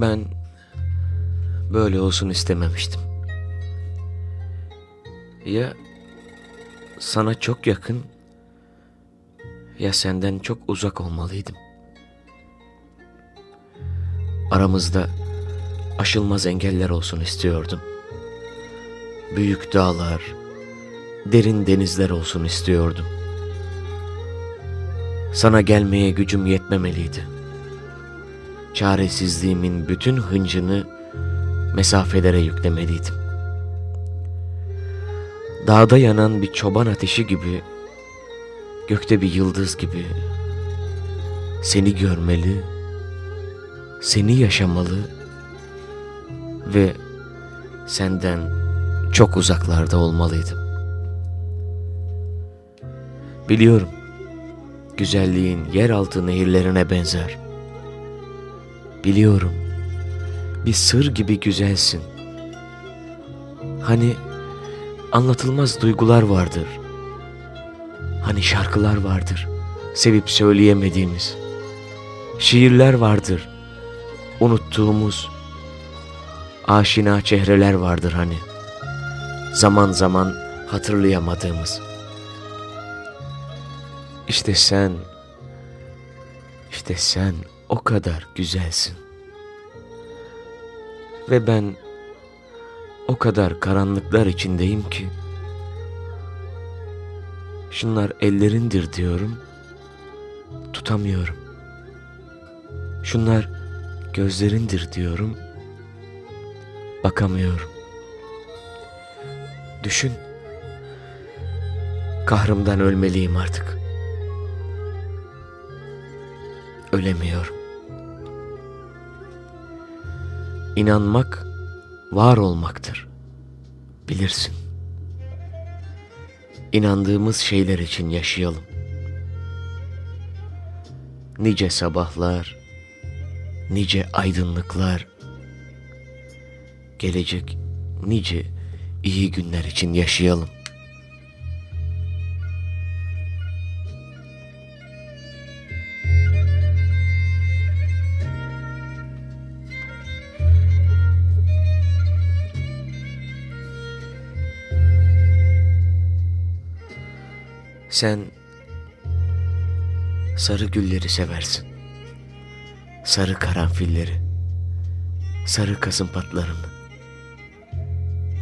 Ben böyle olsun istememiştim. Ya sana çok yakın ya senden çok uzak olmalıydım. Aramızda aşılmaz engeller olsun istiyordum. Büyük dağlar, derin denizler olsun istiyordum. Sana gelmeye gücüm yetmemeliydi. Çaresizliğimin bütün hıncını mesafelere yüklemeliydim. Dağda yanan bir çoban ateşi gibi, gökte bir yıldız gibi seni görmeli, seni yaşamalı ve senden çok uzaklarda olmalıydım. Biliyorum, güzelliğin yeraltı nehirlerine benzer. Biliyorum, bir sır gibi güzelsin. Hani anlatılmaz duygular vardır. Hani şarkılar vardır, sevip söyleyemediğimiz. Şiirler vardır, unuttuğumuz. Aşina çehreler vardır hani. Zaman zaman hatırlayamadığımız. İşte sen, işte sen o kadar güzelsin. Ve ben o kadar karanlıklar içindeyim ki şunlar ellerindir diyorum tutamıyorum. Şunlar gözlerindir diyorum bakamıyorum. Düşün kahrımdan ölmeliyim artık. Ölemiyorum. İnanmak var olmaktır. Bilirsin. İnandığımız şeyler için yaşayalım. Nice sabahlar, nice aydınlıklar, gelecek nice iyi günler için yaşayalım. Sen sarı gülleri seversin. Sarı karanfilleri. Sarı kasımpatlarını.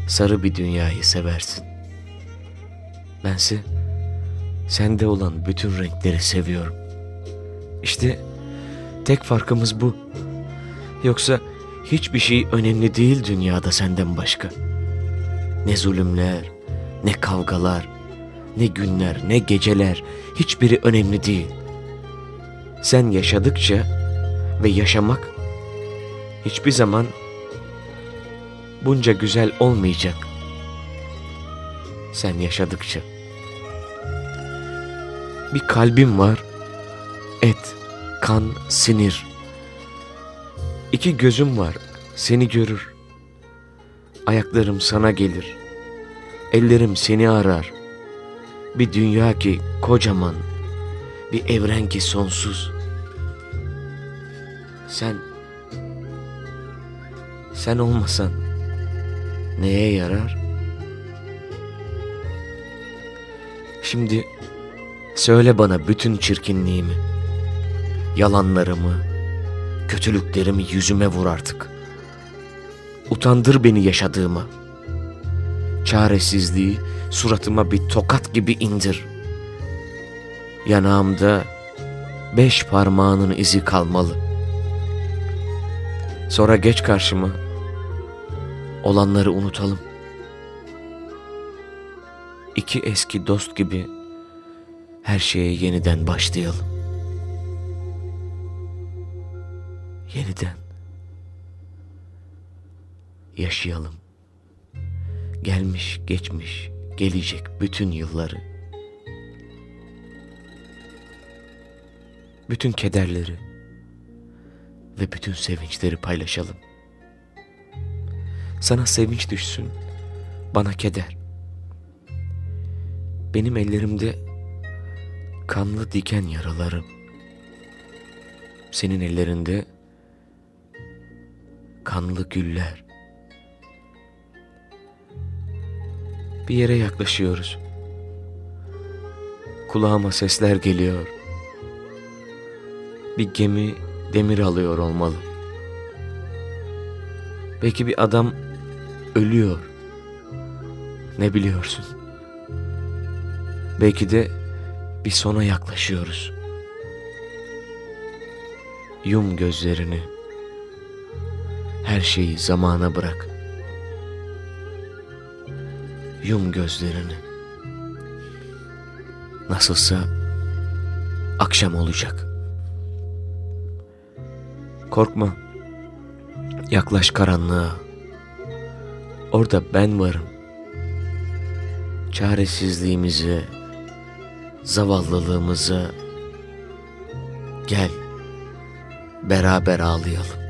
Sarı bir dünyayı seversin. Bense sende olan bütün renkleri seviyorum. İşte tek farkımız bu. Yoksa hiçbir şey önemli değil dünyada senden başka. Ne zulümler, ne kavgalar, ne günler, ne geceler hiçbiri önemli değil. Sen yaşadıkça ve yaşamak hiçbir zaman bunca güzel olmayacak. Sen yaşadıkça. Bir kalbim var. Et, kan, sinir. İki gözüm var. Seni görür. Ayaklarım sana gelir. Ellerim seni arar. Bir dünya ki kocaman, bir evren ki sonsuz. Sen, sen olmasan neye yarar? Şimdi söyle bana bütün çirkinliğimi, yalanlarımı, kötülüklerimi yüzüme vur artık. Utandır beni yaşadığıma. Çaresizliği, suratıma bir tokat gibi indir. Yanağımda beş parmağının izi kalmalı. Sonra geç karşıma. Olanları unutalım. İki eski dost gibi her şeye yeniden başlayalım. Yeniden yaşayalım. Gelmiş, geçmiş, gelecek bütün yılları. Bütün kederleri ve bütün sevinçleri paylaşalım. Sana sevinç düşsün, bana keder. Benim ellerimde kanlı diken yaralarım. Senin ellerinde kanlı güller. Bir yere yaklaşıyoruz. Kulağıma sesler geliyor. Bir gemi demir alıyor olmalı. Belki bir adam ölüyor. Ne biliyorsun? Belki de bir sona yaklaşıyoruz. Yum gözlerini. Her şeyi zamana bırak. Yum gözlerini. Nasılsa akşam olacak. Korkma. Yaklaş karanlığa. Orada ben varım. Çaresizliğimizi, zavallılığımızı gel beraber ağlayalım.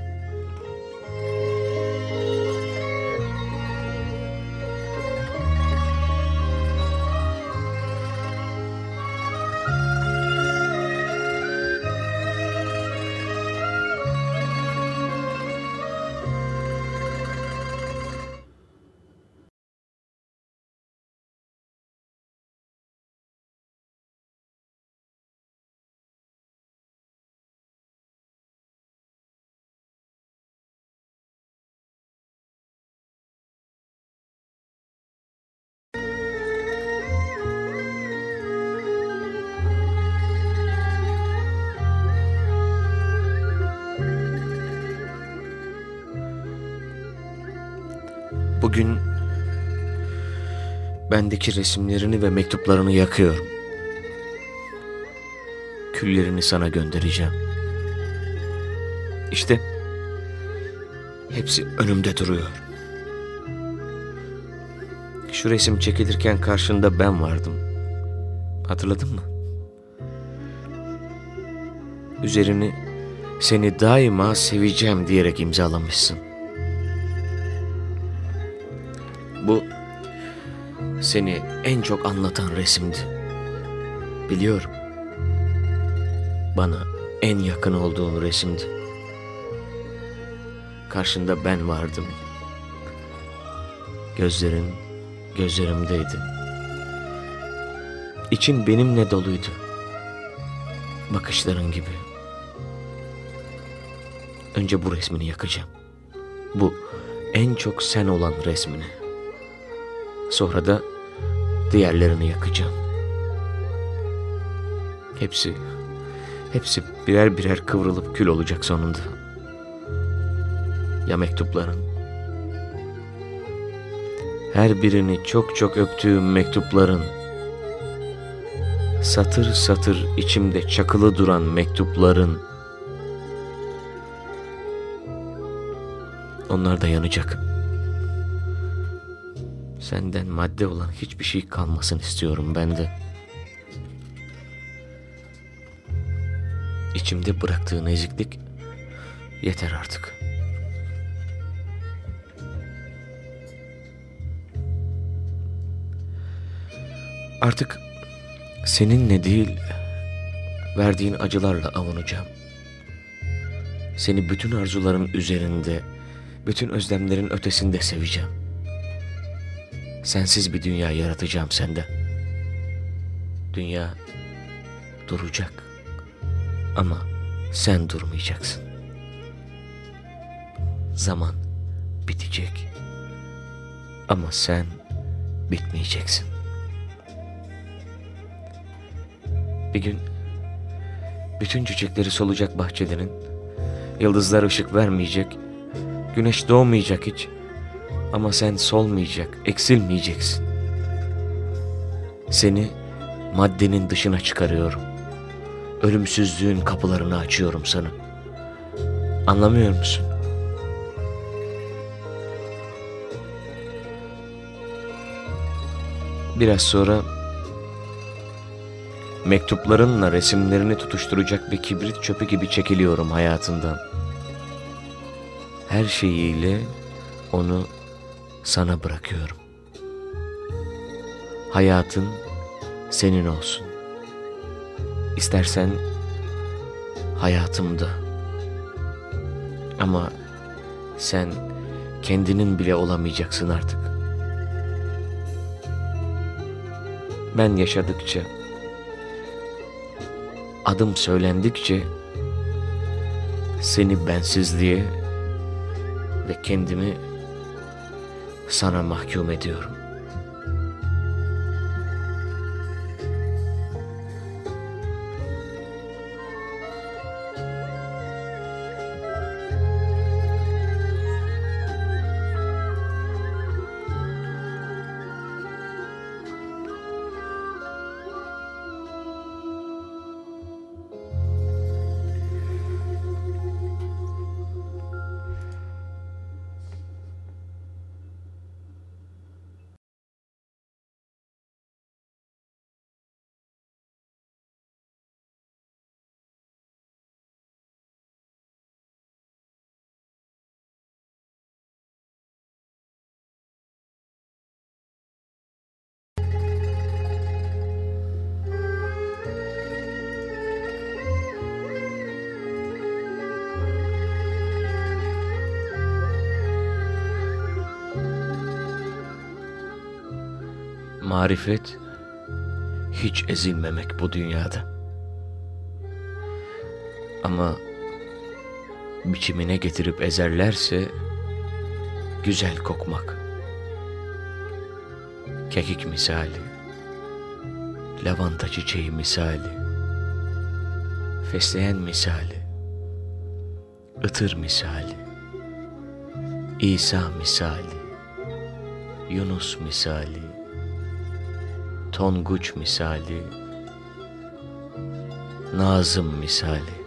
Bugün bendeki resimlerini ve mektuplarını yakıyorum. Küllerini sana göndereceğim. İşte hepsi önümde duruyor. Şu resim çekilirken karşında ben vardım. Hatırladın mı? Üzerini seni daima seveceğim diyerek imzalamışsın. Bu seni en çok anlatan resimdi. Biliyorum. Bana en yakın olduğun resimdi. Karşında ben vardım. Gözlerin gözlerimdeydi. İçin benimle doluydu. Bakışların gibi. Önce bu resmini yakacağım. Bu en çok sen olan resmini. Sonra da diğerlerini yakacağım. Hepsi, hepsi birer birer kıvrılıp kül olacak sonunda. Ya mektupların? Her birini çok çok öptüğüm mektupların. Satır satır içimde çakılı duran mektupların. Onlar da yanacak. Senden madde olan hiçbir şey kalmasın istiyorum ben de. İçimde bıraktığın eziklik yeter artık. Artık seninle değil, verdiğin acılarla avunacağım. Seni bütün arzuların üzerinde, bütün özlemlerin ötesinde seveceğim. Sensiz bir dünya yaratacağım sende. Dünya duracak. Ama sen durmayacaksın. Zaman bitecek. Ama sen bitmeyeceksin. Bir gün bütün çiçekleri solacak bahçelerin, yıldızlar ışık vermeyecek, güneş doğmayacak hiç. Ama sen solmayacak, eksilmeyeceksin. Seni maddenin dışına çıkarıyorum. Ölümsüzlüğün kapılarını açıyorum sana. Anlamıyor musun? Biraz sonra mektuplarınla resimlerini tutuşturacak bir kibrit çöpü gibi çekiliyorum hayatından. Her şeyiyle onu sana bırakıyorum. Hayatın senin olsun. İstersen hayatımda. Ama Sen kendinin bile olamayacaksın artık. Ben yaşadıkça, adım söylendikçe seni bensizliğe ve kendimi sana mahkum ediyorum. Marifet hiç ezilmemek bu dünyada. Ama biçimine getirip ezerlerse güzel kokmak. Kekik misali, lavanta çiçeği misali, fesleğen misali, ıtır misali, İsa misali, Yunus misali, Tonguç misali, Nazım misali.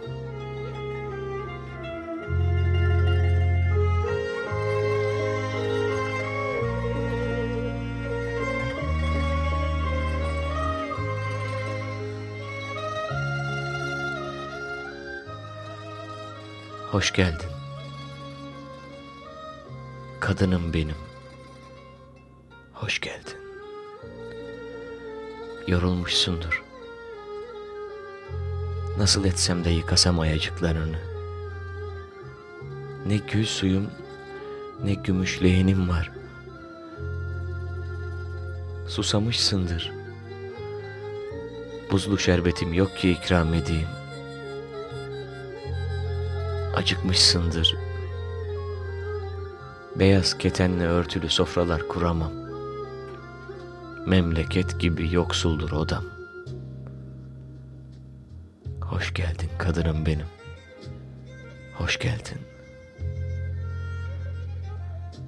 Hoş geldin. Kadınım benim. Yorulmuşsundur. Nasıl etsem de yıkasam ayacıklarını. Ne gül suyum ne gümüş leğenim var. Susamışsındır. Buzlu şerbetim yok ki ikram edeyim. Acıkmışsındır. Beyaz ketenle örtülü sofralar kuramam. Memleket gibi yoksuldur odam. Hoş geldin kadınım benim. Hoş geldin.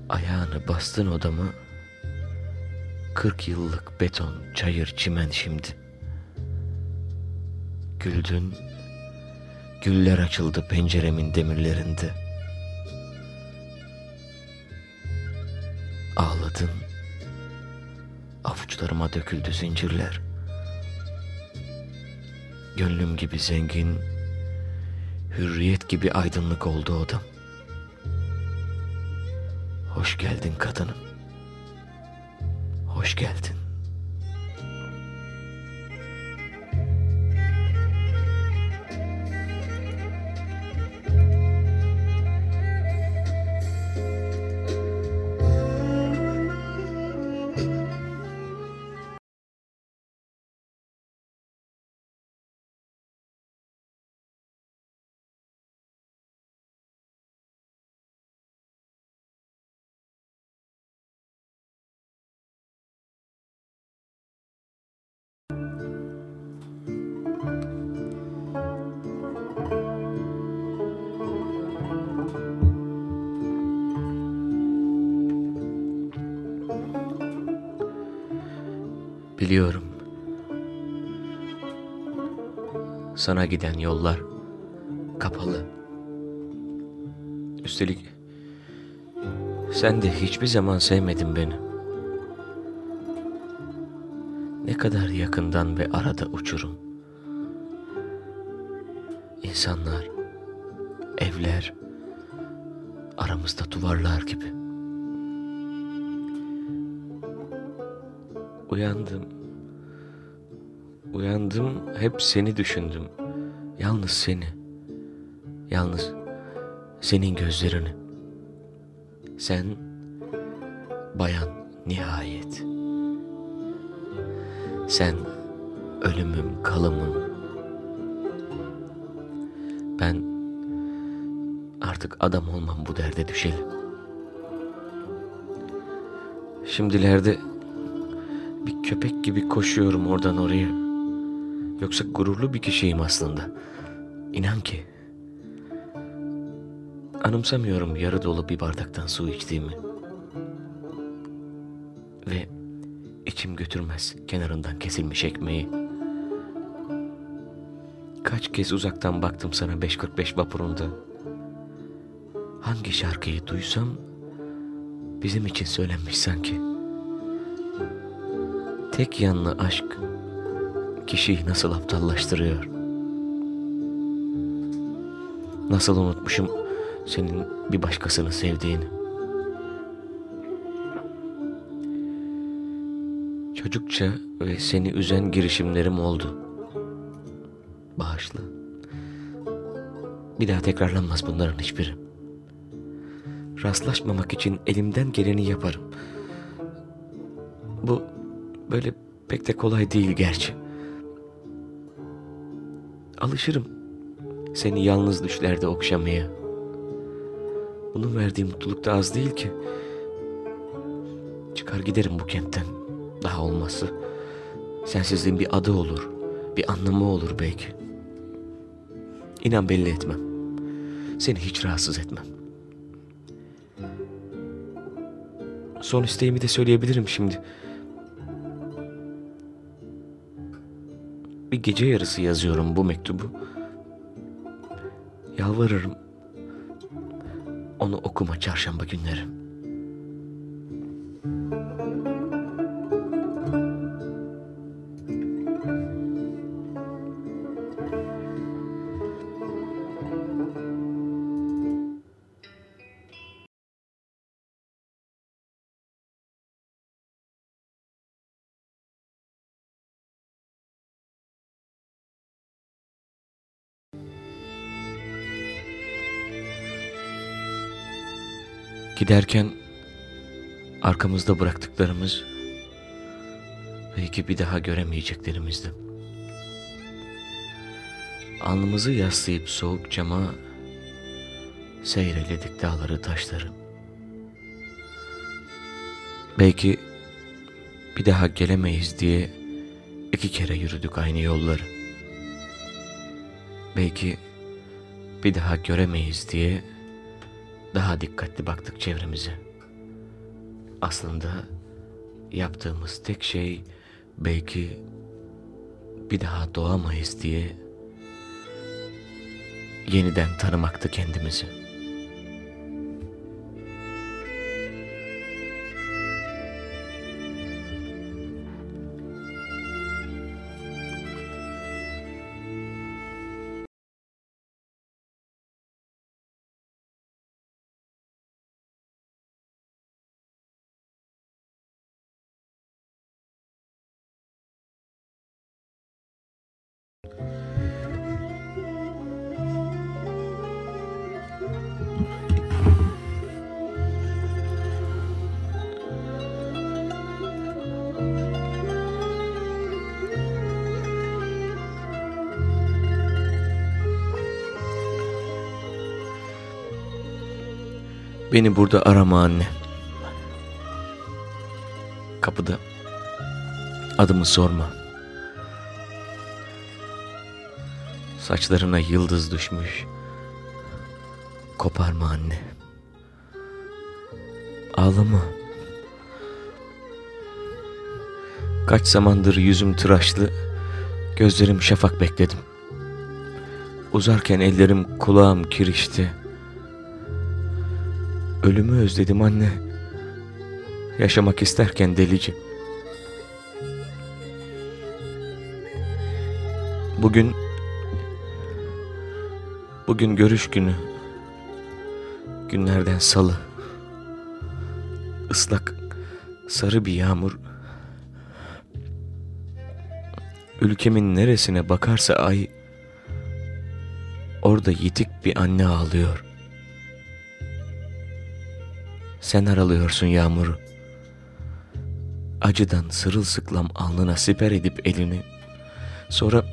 Ayağını bastın odama. Kırk yıllık beton, çayır, çimen şimdi. Güldün, güller açıldı penceremin demirlerinde. Avuçlarıma döküldü zincirler. Gönlüm gibi zengin, hürriyet gibi aydınlık oldu odam. Hoş geldin kadınım. Hoş geldin. Sana giden yollar kapalı. Üstelik sen de hiçbir zaman sevmedin beni. Ne kadar yakından ve arada uçurum. İnsanlar, evler, aramızda duvarlar gibi. Uyandım. Uyandım, hep seni düşündüm. Yalnız seni. Yalnız senin gözlerini. Sen bayan nihayet. Sen ölümüm, kalımım. Ben artık adam olmam bu derde düşelim. Şimdilerde bir köpek gibi koşuyorum oradan oraya. Yoksa gururlu bir kişiyim aslında. İnan ki. Anımsamıyorum yarı dolu bir bardaktan su içtiğimi. Ve içim götürmez kenarından kesilmiş ekmeği. Kaç kez uzaktan baktım sana 5.45 vapurunda. Hangi şarkıyı duysam bizim için söylenmiş sanki. Tek yanlı aşk kişiyi nasıl aptallaştırıyor. Nasıl unutmuşum senin bir başkasını sevdiğini. Çocukça ve seni üzen girişimlerim oldu. Bağışla. Bir daha tekrarlanmaz bunların hiçbiri. Rastlaşmamak için elimden geleni yaparım. Bu böyle pek de kolay değil gerçi. Alışırım seni yalnız düşlerde okşamaya. Bunun verdiği mutluluk da az değil ki. Çıkar giderim bu kentten. Daha olması. Sensizliğin bir adı olur. Bir anlamı olur belki. İnan belli etmem. Seni hiç rahatsız etmem. Son isteğimi de söyleyebilirim şimdi. Bir gece yarısı yazıyorum bu mektubu. Yalvarırım. Onu okuma çarşamba günleri. Giderken arkamızda bıraktıklarımız belki bir daha göremeyeceklerimizdi. Alnımızı yaslayıp soğuk cama seyreledik dağları taşları. Belki bir daha gelemeyiz diye iki kere yürüdük aynı yolları. Belki bir daha göremeyiz diye daha dikkatli baktık çevremize. Aslında yaptığımız tek şey belki bir daha doğamayız diye yeniden tanımaktı kendimizi. Beni burada arama anne. Kapıda adımı sorma. Saçlarına yıldız düşmüş. Koparma anne. Ağlama. Kaç zamandır yüzüm tıraşlı, gözlerim şafak bekledim. Uzarken ellerim kulağım kirişti. Ölümü özledim anne. Yaşamak isterken delici. Bugün Bugün görüş günü. Günlerden salı. Islak sarı bir yağmur. Ülkemin neresine bakarsa ay orada yitik bir anne ağlıyor. Sen aralıyorsun yağmuru. Acıdan sırılsıklam alnına siper edip elini. Sonra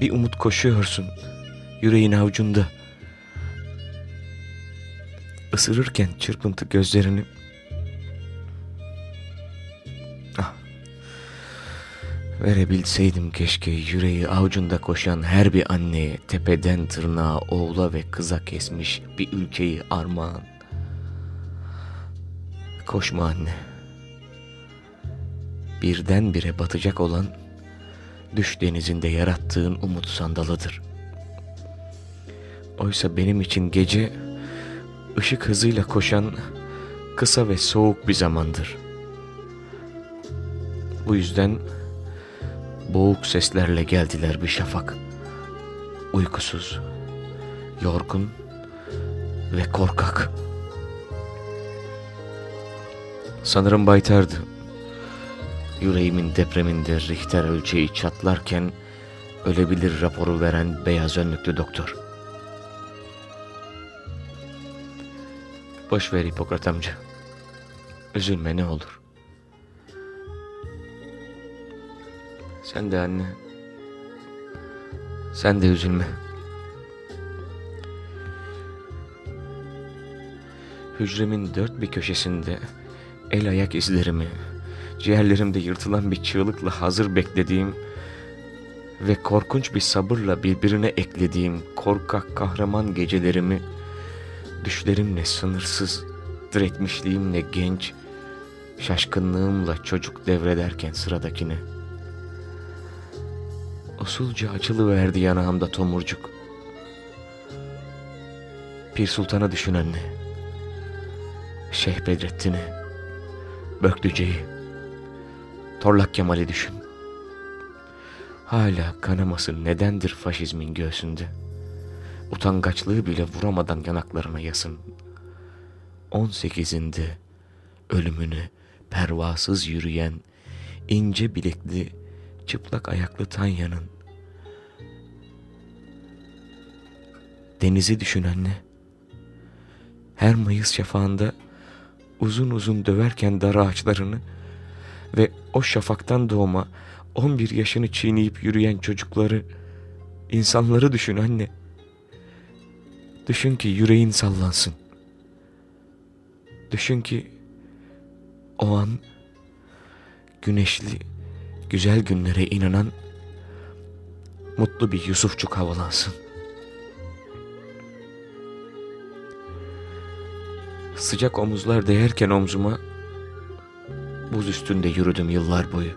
bir umut koşuyorsun. Yüreğin avucunda. Isırırken çırpıntı gözlerini. Ah. Verebilseydim keşke yüreği avucunda koşan her bir anneye tepeden tırnağa oğula ve kıza kesmiş bir ülkeyi armağan. Koşma anne. Birdenbire batacak olan düş denizinde yarattığın umut sandalıdır. Oysa benim için gece ışık hızıyla koşan kısa ve soğuk bir zamandır. Bu yüzden boğuk seslerle geldiler bir şafak. Uykusuz, yorgun ve korkak. Sanırım baytardı. Yüreğimin depreminde Richter ölçeği çatlarken ölebilir raporu veren beyaz önlüklü doktor. Boş ver Hipokrat amca. Üzülme ne olur. Sen de anne. Sen de üzülme. Hücremin dört bir köşesinde el ayak izlerimi, ciğerlerimde yırtılan bir çığlıkla hazır beklediğim ve korkunç bir sabırla birbirine eklediğim korkak kahraman gecelerimi düşlerimle sınırsız, diretmişliğimle genç, şaşkınlığımla çocuk devrederken sıradakine. Usulca açılıverdi yanağımda tomurcuk. Pir Sultan'ı düşün anne. Şeyh Bedrettin'i, Böklüce'yi, Torlak Kemal'i düşün. Hala kanaması nedendir faşizmin göğsünde? Utangaçlığı bile vuramadan yanaklarına yasın. On sekizinde ölümünü pervasız yürüyen ince bilekli çıplak ayaklı Tanya'nın denizi düşün anne. Her Mayıs şafağında uzun uzun döverken dar ağaçlarını ve o şafaktan doğma 11 yaşını çiğneyip yürüyen çocukları, insanları düşün anne. Düşün ki yüreğin sallansın. Düşün ki o an güneşli, güzel günlere inanan mutlu bir Yusufçuk havalansın. Sıcak omuzlar değerken omzuma buz üstünde yürüdüm yıllar boyu.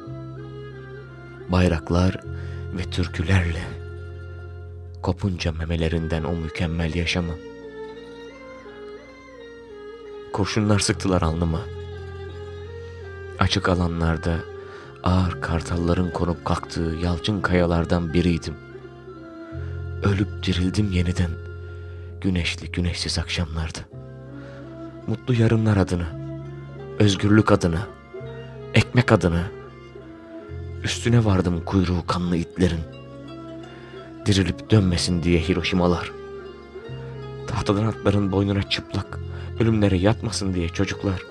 Bayraklar ve türkülerle kopunca memelerinden o mükemmel yaşamı. Kurşunlar sıktılar alnıma. Açık alanlarda ağır kartalların konup kalktığı yalçın kayalardan biriydim. Ölüp dirildim yeniden güneşli güneşsiz akşamlarda. Mutlu yarınlar adına, özgürlük adına, ekmek adına, üstüne vardım kuyruğu kanlı itlerin. Dirilip dönmesin diye Hiroşimalar. Tahtadan atların boynuna çıplak, ölümlere yatmasın diye çocuklar.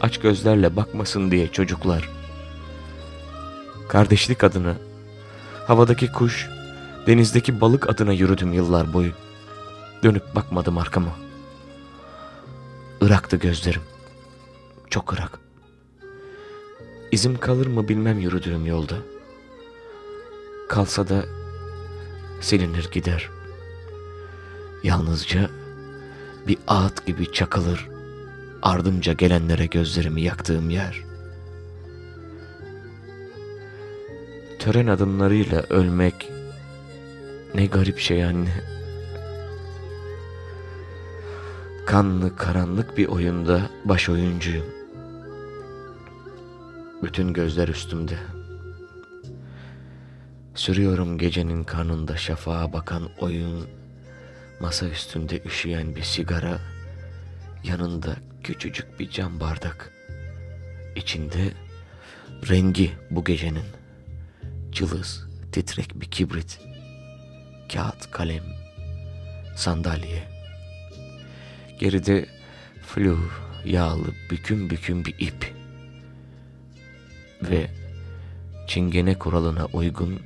Aç gözlerle bakmasın diye çocuklar. Kardeşlik adına, havadaki kuş, denizdeki balık adına yürüdüm yıllar boyu. Dönüp bakmadım arkama. Iraktı gözlerim. Çok ırak. İzim kalır mı bilmem yürüdüğüm yolda. Kalsa da silinir gider. Yalnızca bir ağıt gibi çakılır ardımca gelenlere gözlerimi yaktığım yer. Tören adımlarıyla ölmek ne garip şey anne. Kanlı karanlık bir oyunda baş oyuncuyum. Bütün gözler üstümde. Sürüyorum gecenin kanında şafağa bakan oyun, masa üstünde üşüyen bir sigara, yanında küçücük bir cam bardak. İçinde rengi bu gecenin, cılız, titrek bir kibrit, kağıt, kalem, sandalye, Geride flu, yağlı, büküm büküm bir ip. Ve çingene kuralına uygun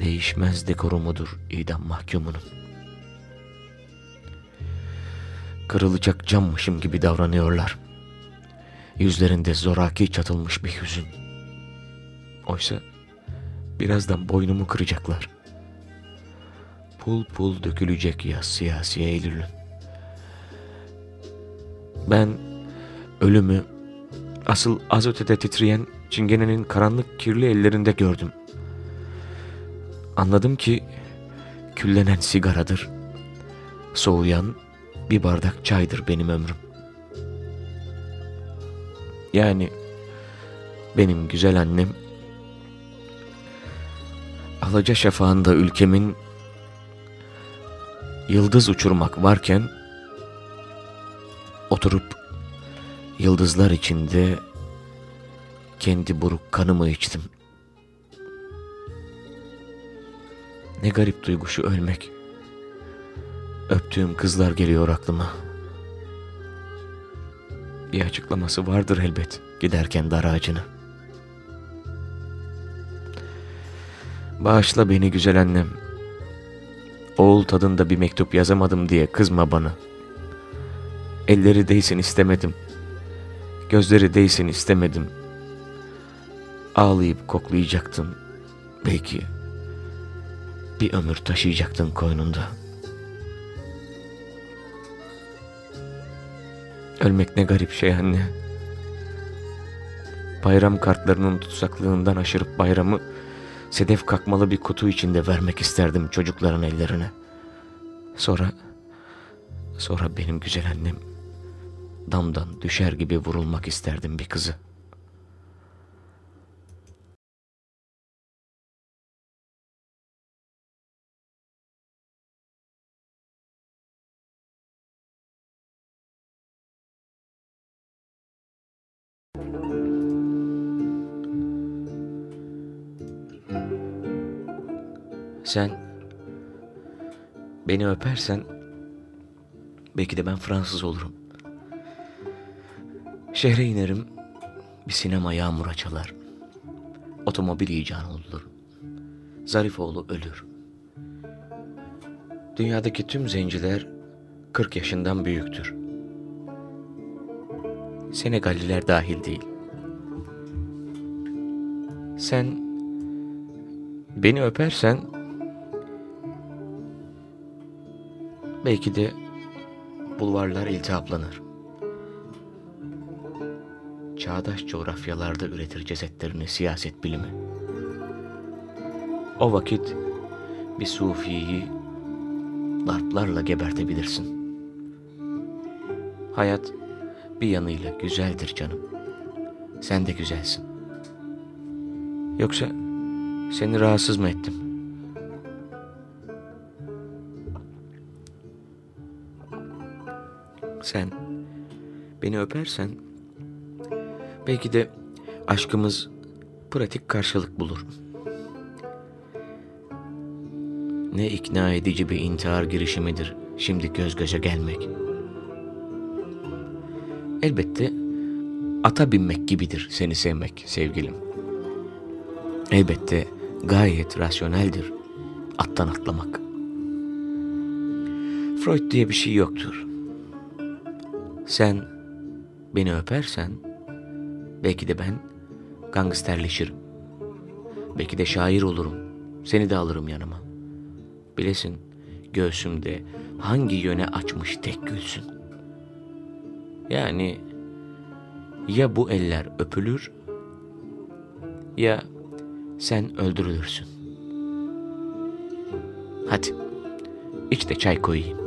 değişmez dekorumudur idam mahkumunun. Kırılacak cammışım gibi davranıyorlar. Yüzlerinde zoraki çatılmış bir hüzün. Oysa birazdan boynumu kıracaklar. Pul pul dökülecek yaz siyasi Eylül'ün. Ben ölümü asıl az ötede titreyen çingenenin karanlık kirli ellerinde gördüm. Anladım ki küllenen sigaradır. Soğuyan bir bardak çaydır benim ömrüm. Yani benim güzel annem alaca şafağında ülkemin yıldız uçurmak varken oturup yıldızlar içinde kendi buruk kanımı içtim. Ne garip duygu şu ölmek. Öptüğüm kızlar geliyor aklıma. Bir açıklaması vardır elbet giderken dar ağacını. Bağışla beni güzel annem. Oğul tadında bir mektup yazamadım diye kızma bana. Elleri değsin istemedim. Gözleri değsin istemedim. Ağlayıp koklayacaktın. Belki bir ömür taşıyacaktın koynunda. Ölmek ne garip şey anne. Bayram kartlarının tutsaklığından aşırıp bayramı sedef kakmalı bir kutu içinde vermek isterdim çocukların ellerine. Sonra, sonra benim güzel annem damdan düşer gibi vurulmak isterdim bir kızı. Sen beni öpersen belki de ben Fransız olurum. Şehre inerim, bir sinema yağmura çalar. Otomobil icanı olur. Zarifoğlu ölür. Dünyadaki tüm zenciler 40 yaşından büyüktür. Senegalliler dahil değil. Sen beni öpersen belki de bulvarlar iltihaplanır. Çağdaş coğrafyalarda üretir cesetlerini siyaset bilimi. O vakit bir sufiyi darplarla gebertebilirsin. Hayat bir yanıyla güzeldir canım. Sen de güzelsin. Yoksa seni rahatsız mı ettim? Sen beni öpersen belki de aşkımız pratik karşılık bulur. Ne ikna edici bir intihar girişimidir şimdi göz göze gelmek. Elbette ata binmek gibidir seni sevmek sevgilim. Elbette gayet rasyoneldir attan atlamak. Freud diye bir şey yoktur. Sen beni öpersen belki de ben gangsterleşirim. Belki de şair olurum. Seni de alırım yanıma. Bilesin göğsümde hangi yöne açmış tek gülsün. Yani ya bu eller öpülür ya sen öldürülürsün. Hadi iç de çay koyayım.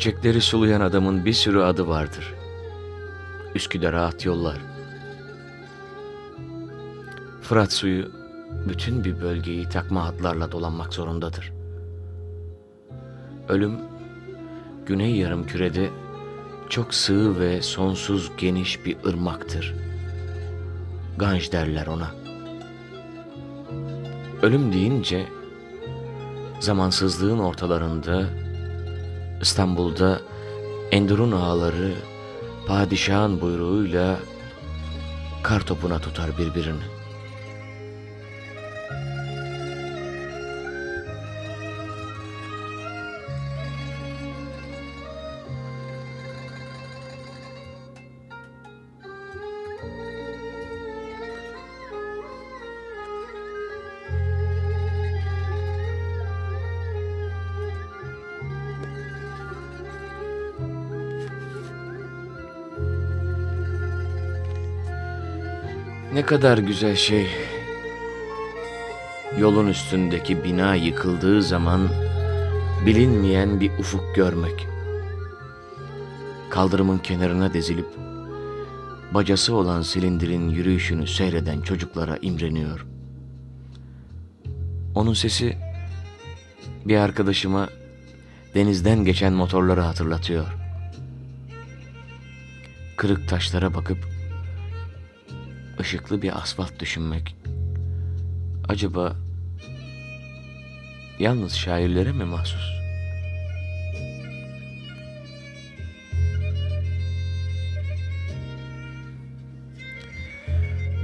Çiçekleri sulayan adamın bir sürü adı vardır. Üsküdar'a at yollar. Fırat suyu bütün bir bölgeyi takma hatlarla dolanmak zorundadır. Ölüm, güney yarım kürede çok sığ ve sonsuz geniş bir ırmaktır. Ganj derler ona. Ölüm deyince zamansızlığın ortalarında İstanbul'da Endur'un ağaları padişahın buyruğuyla kar topuna tutar birbirini. Kadar güzel şey. Yolun üstündeki bina yıkıldığı zaman bilinmeyen bir ufuk görmek. Kaldırımın kenarına dizilip bacası olan silindirin yürüyüşünü seyreden çocuklara imreniyor. Onun sesi bir arkadaşıma denizden geçen motorları hatırlatıyor. Kırık taşlara bakıp ışıklı bir asfalt düşünmek. Acaba yalnız şairlere mi mahsus?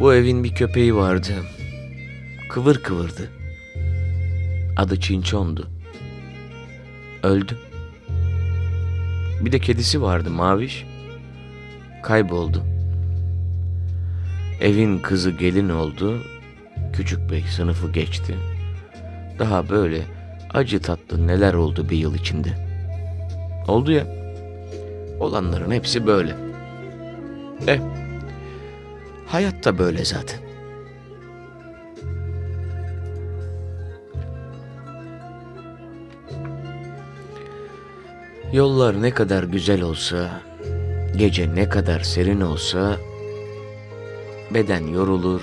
Bu evin bir köpeği vardı. Kıvır kıvırdı. Adı Çinçon'du. Öldü. Bir de kedisi vardı Maviş. Kayboldu. Evin kızı gelin oldu. Küçük bey sınıfı geçti. Daha böyle acı tatlı neler oldu bir yıl içinde. Oldu ya. Olanların hepsi böyle. Eh. Hayat da böyle zaten. Yollar ne kadar güzel olsa, gece ne kadar serin olsa beden yorulur,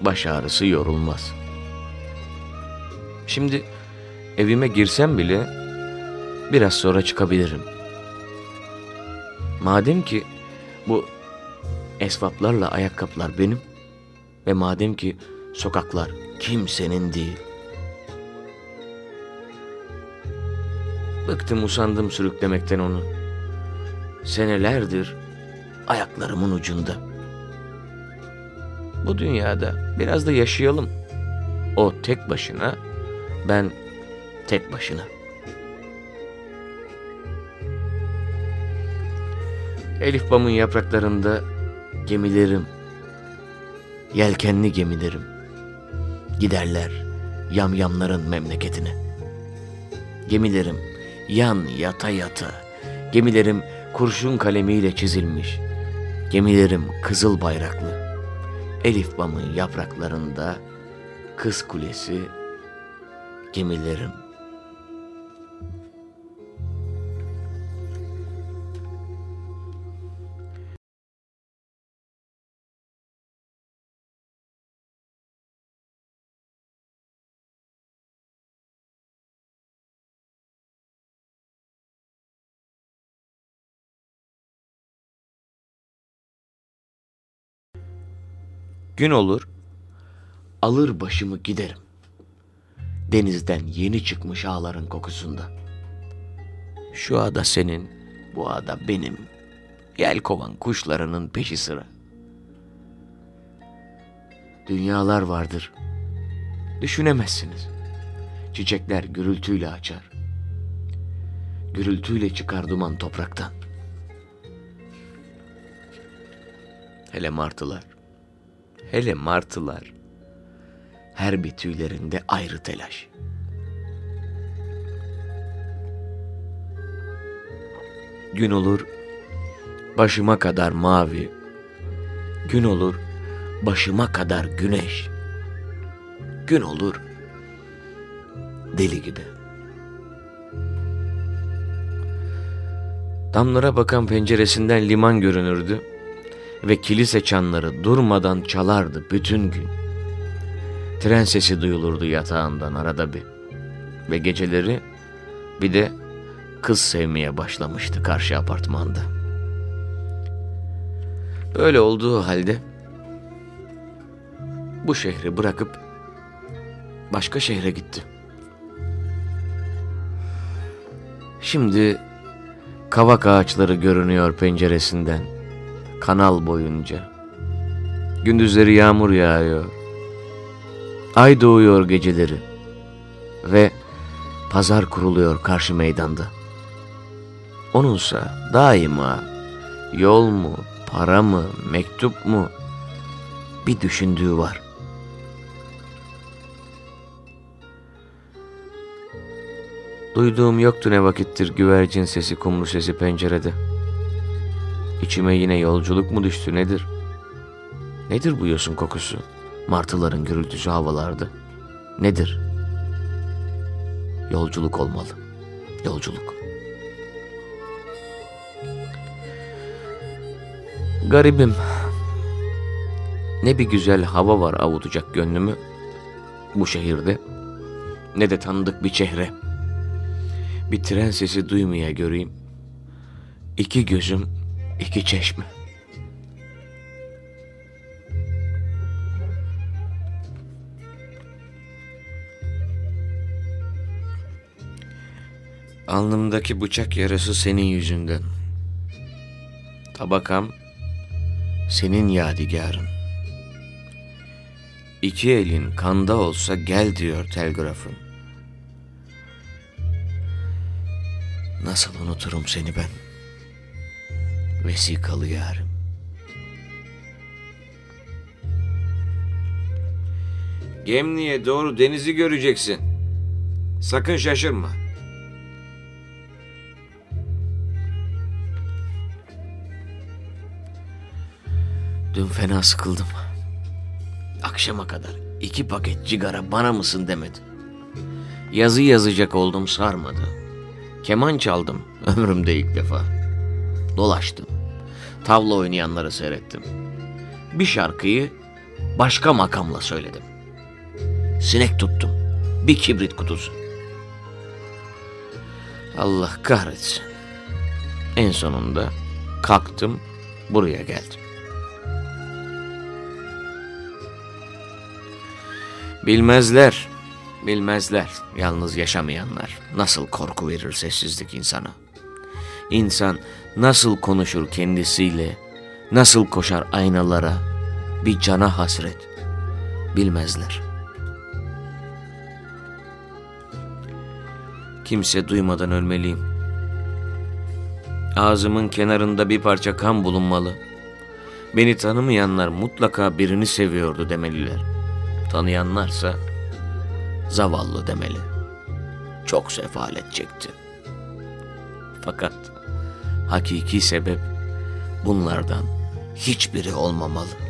baş ağrısı yorulmaz. Şimdi evime girsem bile biraz sonra çıkabilirim. Madem ki bu esvaplarla ayakkabılar benim ve madem ki sokaklar kimsenin değil. Bıktım usandım sürüklemekten onu. Senelerdir ayaklarımın ucunda. Bu dünyada biraz da yaşayalım. O tek başına, ben tek başına. Elif Bam'ın yapraklarında gemilerim, yelkenli gemilerim giderler yamyamların memleketine. Gemilerim yan yata yata, gemilerim kurşun kalemiyle çizilmiş, gemilerim kızıl bayraklı. Elif Bam'ın yapraklarında kız kulesi, gemilerim Gün olur, alır başımı giderim. Denizden yeni çıkmış ağların kokusunda. Şu ada senin, bu ada benim. Yel kovan kuşlarının peşi sıra. Dünyalar vardır. Düşünemezsiniz. Çiçekler gürültüyle açar. Gürültüyle çıkar duman topraktan. Hele martılar hele martılar. Her bir tüylerinde ayrı telaş. Gün olur başıma kadar mavi. Gün olur başıma kadar güneş. Gün olur deli gibi. Damlara bakan penceresinden liman görünürdü ve kilise çanları durmadan çalardı bütün gün. Tren sesi duyulurdu yatağından arada bir. Ve geceleri bir de kız sevmeye başlamıştı karşı apartmanda. Böyle olduğu halde bu şehri bırakıp başka şehre gitti. Şimdi kavak ağaçları görünüyor penceresinden kanal boyunca. Gündüzleri yağmur yağıyor. Ay doğuyor geceleri ve pazar kuruluyor karşı meydanda. Onunsa daima yol mu, para mı, mektup mu bir düşündüğü var. Duyduğum yoktu ne vakittir güvercin sesi, kumru sesi pencerede. İçime yine yolculuk mu düştü nedir? Nedir bu yosun kokusu? Martıların gürültüsü havalarda. Nedir? Yolculuk olmalı. Yolculuk. Garibim. Ne bir güzel hava var avutacak gönlümü bu şehirde. Ne de tanıdık bir çehre. Bir tren sesi duymaya göreyim. İki gözüm, iki çeşme. Alnımdaki bıçak yarası senin yüzünden. Tabakam senin yadigarın. İki elin kanda olsa gel diyor telgrafın. Nasıl unuturum seni ben? Vesikalı yarım. Gemliğe doğru denizi göreceksin. Sakın şaşırma. Dün fena sıkıldım. Akşama kadar iki paket cigara bana mısın demedi. Yazı yazacak oldum sarmadı. Keman çaldım ömrümde ilk defa. Dolaştım. Tavla oynayanları seyrettim. Bir şarkıyı başka makamla söyledim. Sinek tuttum. Bir kibrit kutusu. Allah kahretsin. En sonunda kalktım buraya geldim. Bilmezler, bilmezler yalnız yaşamayanlar. Nasıl korku verir sessizlik insana. İnsan nasıl konuşur kendisiyle, nasıl koşar aynalara, bir cana hasret. Bilmezler. Kimse duymadan ölmeliyim. Ağzımın kenarında bir parça kan bulunmalı. Beni tanımayanlar mutlaka birini seviyordu demeliler.'' Tanıyanlarsa zavallı demeli. Çok sefalet çekti. Fakat hakiki sebep bunlardan hiçbiri olmamalı.